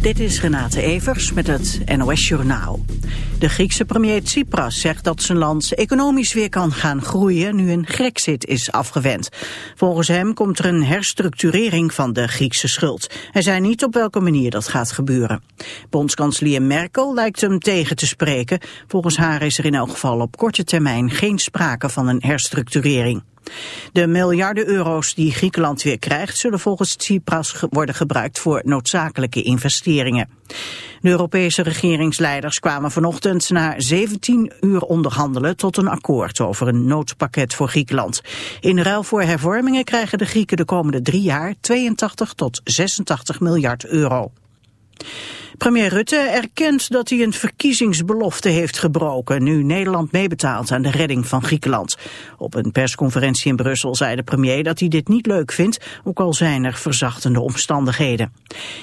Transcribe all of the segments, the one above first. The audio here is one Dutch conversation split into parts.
Dit is Renate Evers met het NOS Journaal. De Griekse premier Tsipras zegt dat zijn land economisch weer kan gaan groeien nu een grexit is afgewend. Volgens hem komt er een herstructurering van de Griekse schuld. Hij zei niet op welke manier dat gaat gebeuren. Bondskanselier Merkel lijkt hem tegen te spreken. Volgens haar is er in elk geval op korte termijn geen sprake van een herstructurering. De miljarden euro's die Griekenland weer krijgt... zullen volgens Tsipras worden gebruikt voor noodzakelijke investeringen. De Europese regeringsleiders kwamen vanochtend na 17 uur onderhandelen... tot een akkoord over een noodpakket voor Griekenland. In ruil voor hervormingen krijgen de Grieken de komende drie jaar... 82 tot 86 miljard euro. Premier Rutte erkent dat hij een verkiezingsbelofte heeft gebroken... nu Nederland meebetaalt aan de redding van Griekenland. Op een persconferentie in Brussel zei de premier dat hij dit niet leuk vindt... ook al zijn er verzachtende omstandigheden.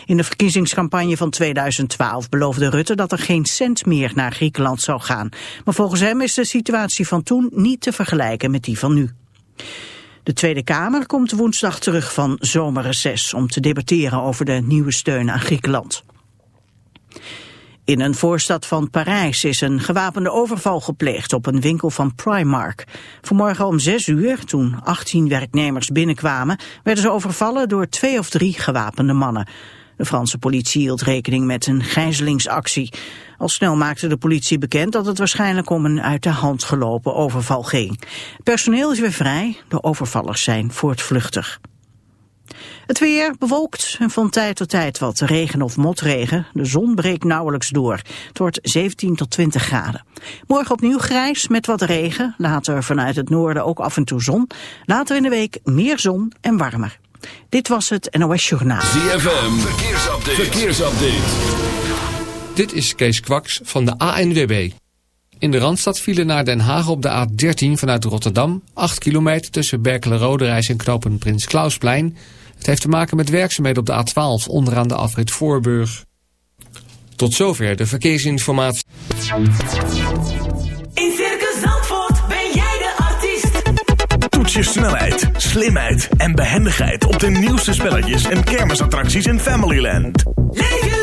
In de verkiezingscampagne van 2012 beloofde Rutte dat er geen cent meer naar Griekenland zou gaan. Maar volgens hem is de situatie van toen niet te vergelijken met die van nu. De Tweede Kamer komt woensdag terug van zomerreces om te debatteren over de nieuwe steun aan Griekenland. In een voorstad van Parijs is een gewapende overval gepleegd op een winkel van Primark. Vanmorgen om zes uur, toen 18 werknemers binnenkwamen, werden ze overvallen door twee of drie gewapende mannen. De Franse politie hield rekening met een gijzelingsactie. Al snel maakte de politie bekend dat het waarschijnlijk om een uit de hand gelopen overval ging. personeel is weer vrij, de overvallers zijn voortvluchtig. Het weer bewolkt en van tijd tot tijd wat regen of motregen. De zon breekt nauwelijks door. Het wordt 17 tot 20 graden. Morgen opnieuw grijs met wat regen. Later vanuit het noorden ook af en toe zon. Later in de week meer zon en warmer. Dit was het NOS Journaal. ZFM, verkeersupdate. verkeersupdate. Dit is Kees Kwaks van de ANWB. In de Randstad vielen naar Den Haag op de A13 vanuit Rotterdam... 8 kilometer tussen Berkelen-Roderijs en knopen Prins Klausplein... Het heeft te maken met werkzaamheden op de A12 onderaan de afrit Voorburg. Tot zover de verkeersinformatie. In Circus Zandvoort ben jij de artiest. Toets je snelheid, slimheid en behendigheid op de nieuwste spelletjes en kermisattracties in Familyland. Leef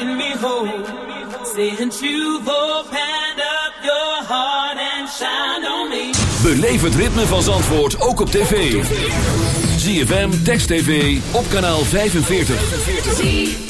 Making me whole. Saying to open up your heart and shine on me. Beleef het ritme van Zandvoort ook op tv. ZFM, Text TV, op kanaal 45.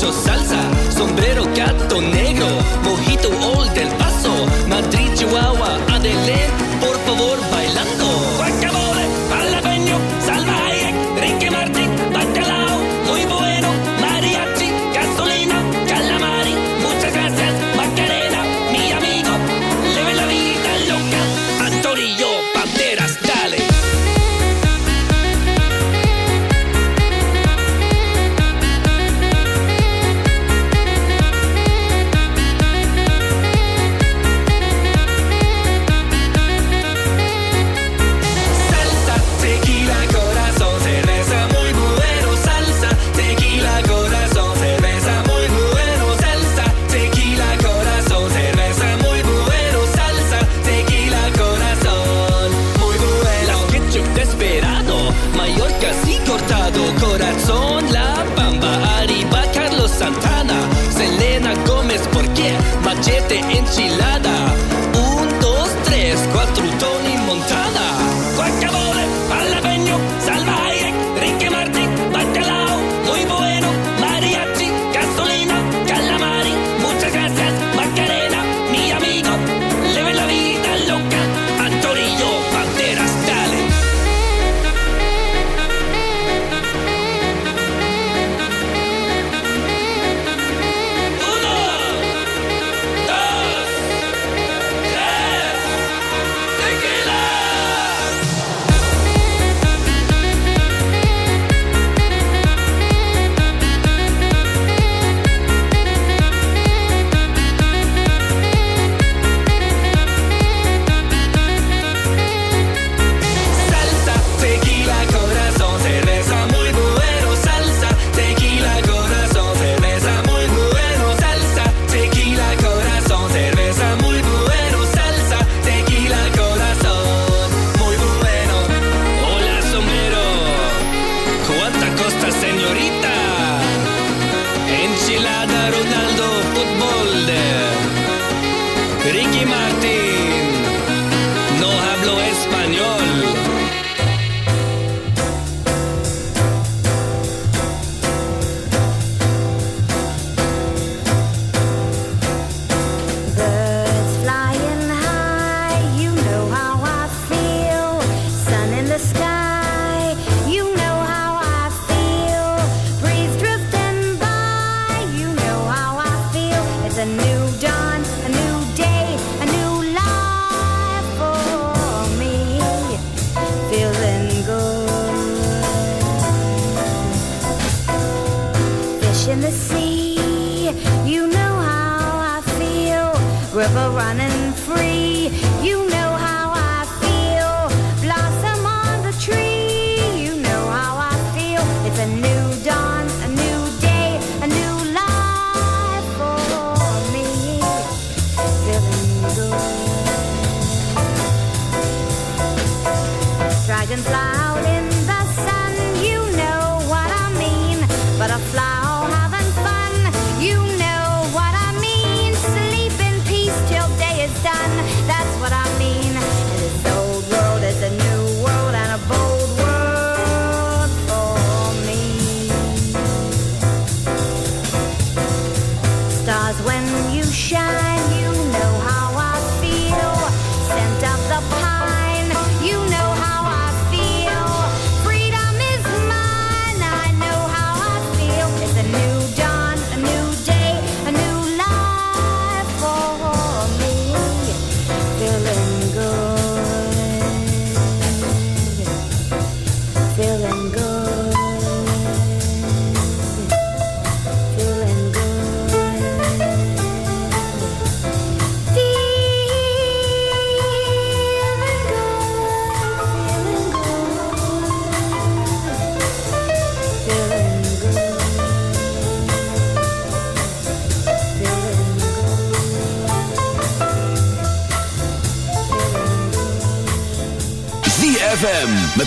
小三。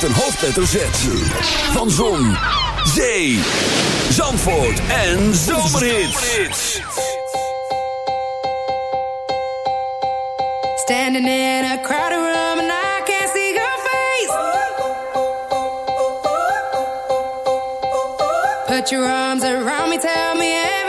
met een hoofdletter Z. Van Zon, Zee, Zandvoort en Zomerhits. Standing in a crowded room and I can't see your face. Put your arms around me, tell me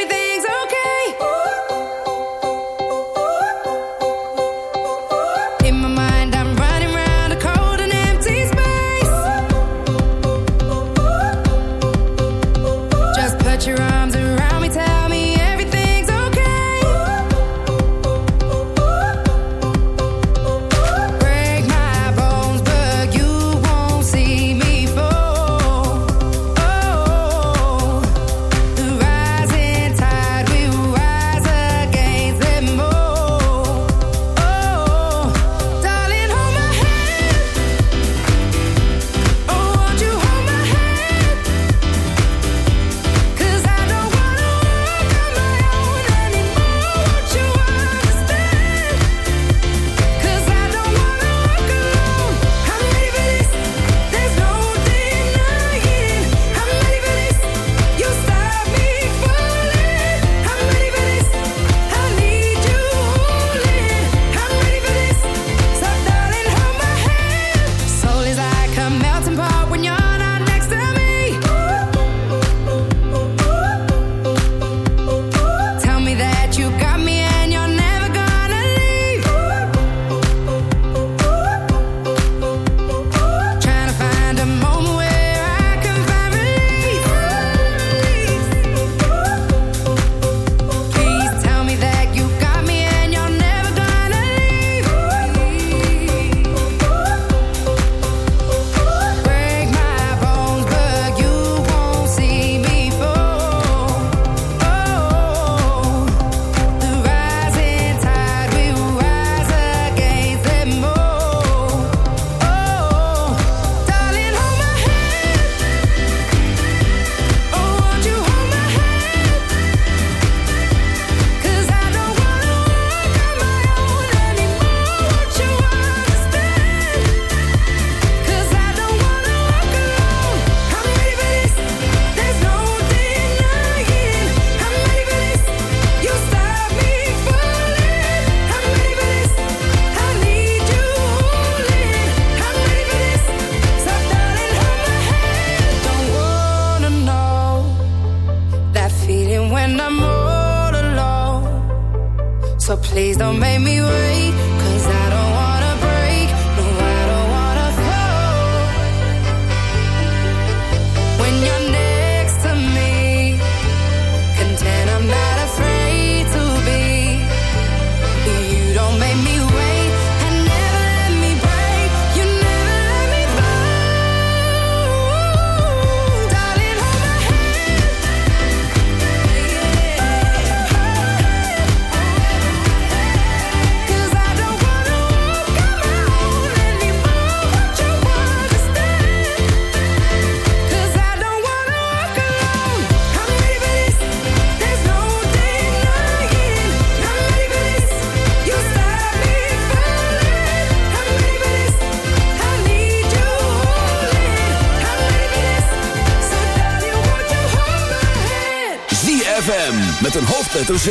hoofdletter Z.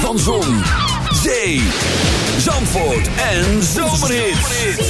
Van Zon, Zee, Zandvoort en Zomerhits.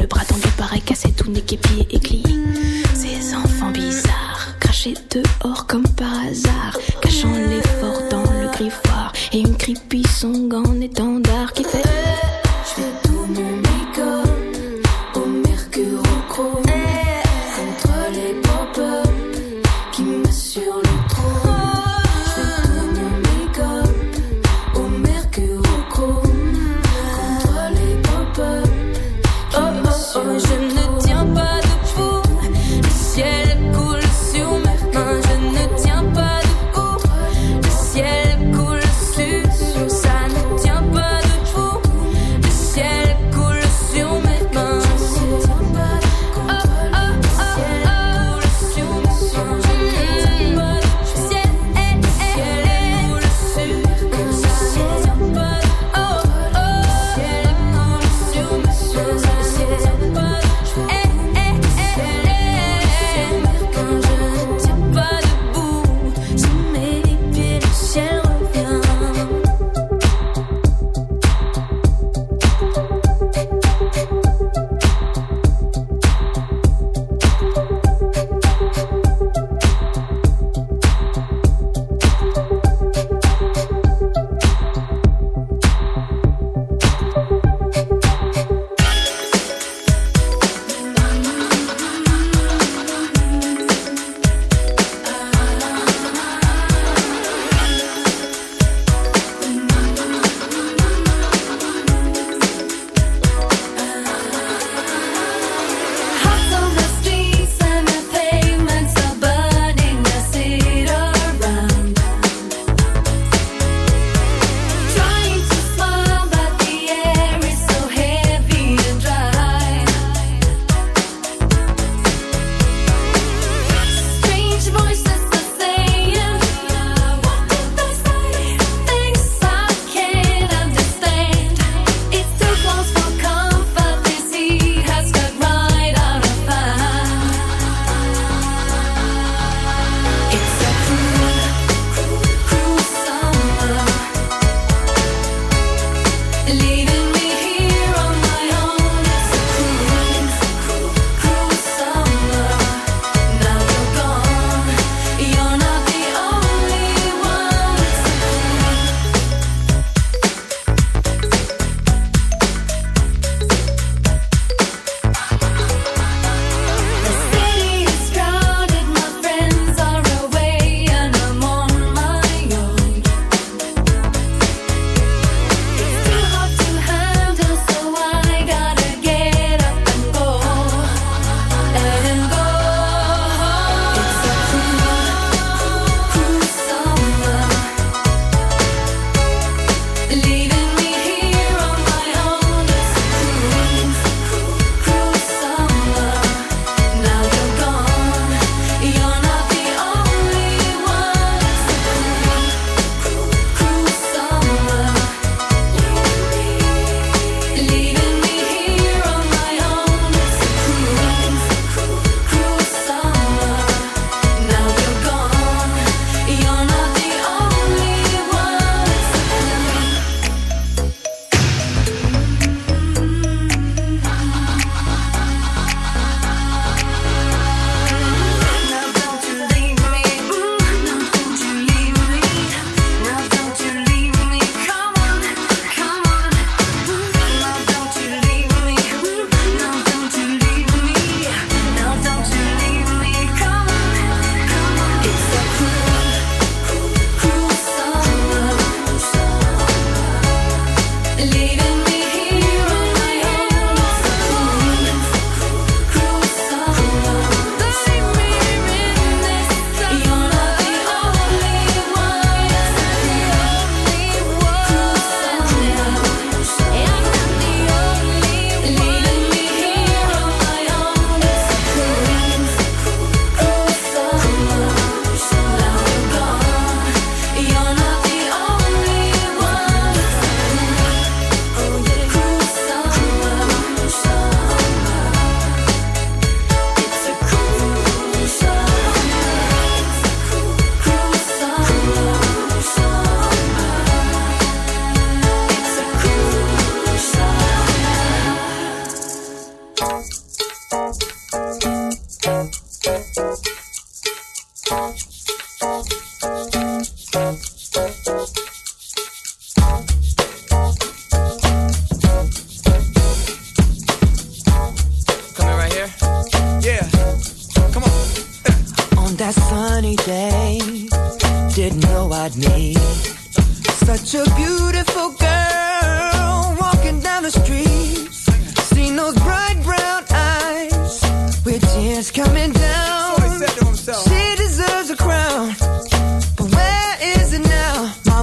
Le bras tendu paraît cassé, tout n'est qu'épié et. Ces enfants bizarres, crachés dehors comme par hasard, cachant l'effort dans le griffoir. Et une creepy song en étendard qui fait.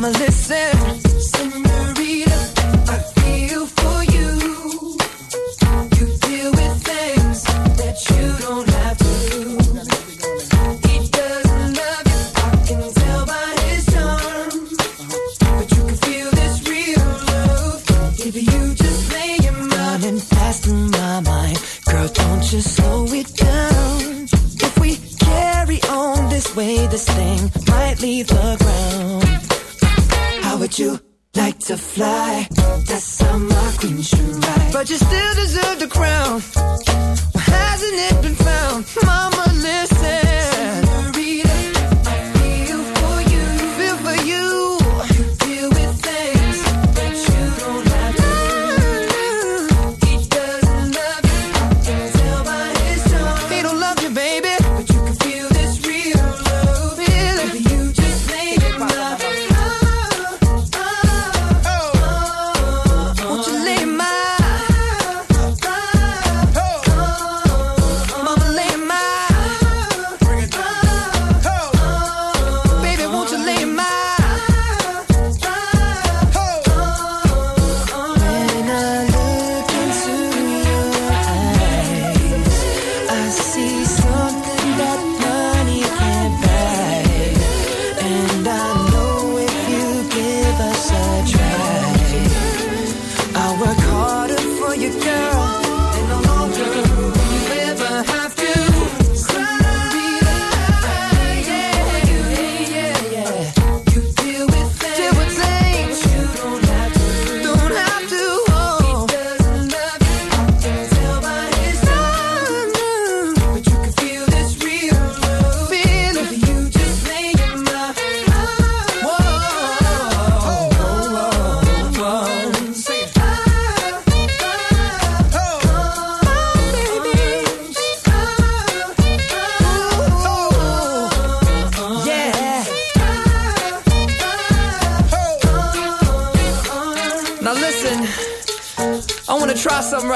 I'ma listen.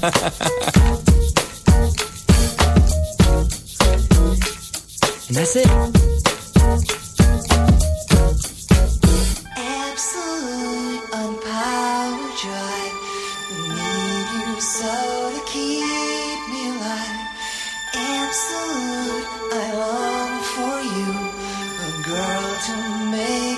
and that's it. Absolute on power drive. Need you so to keep me alive. Absolute, I long for you, a girl to make.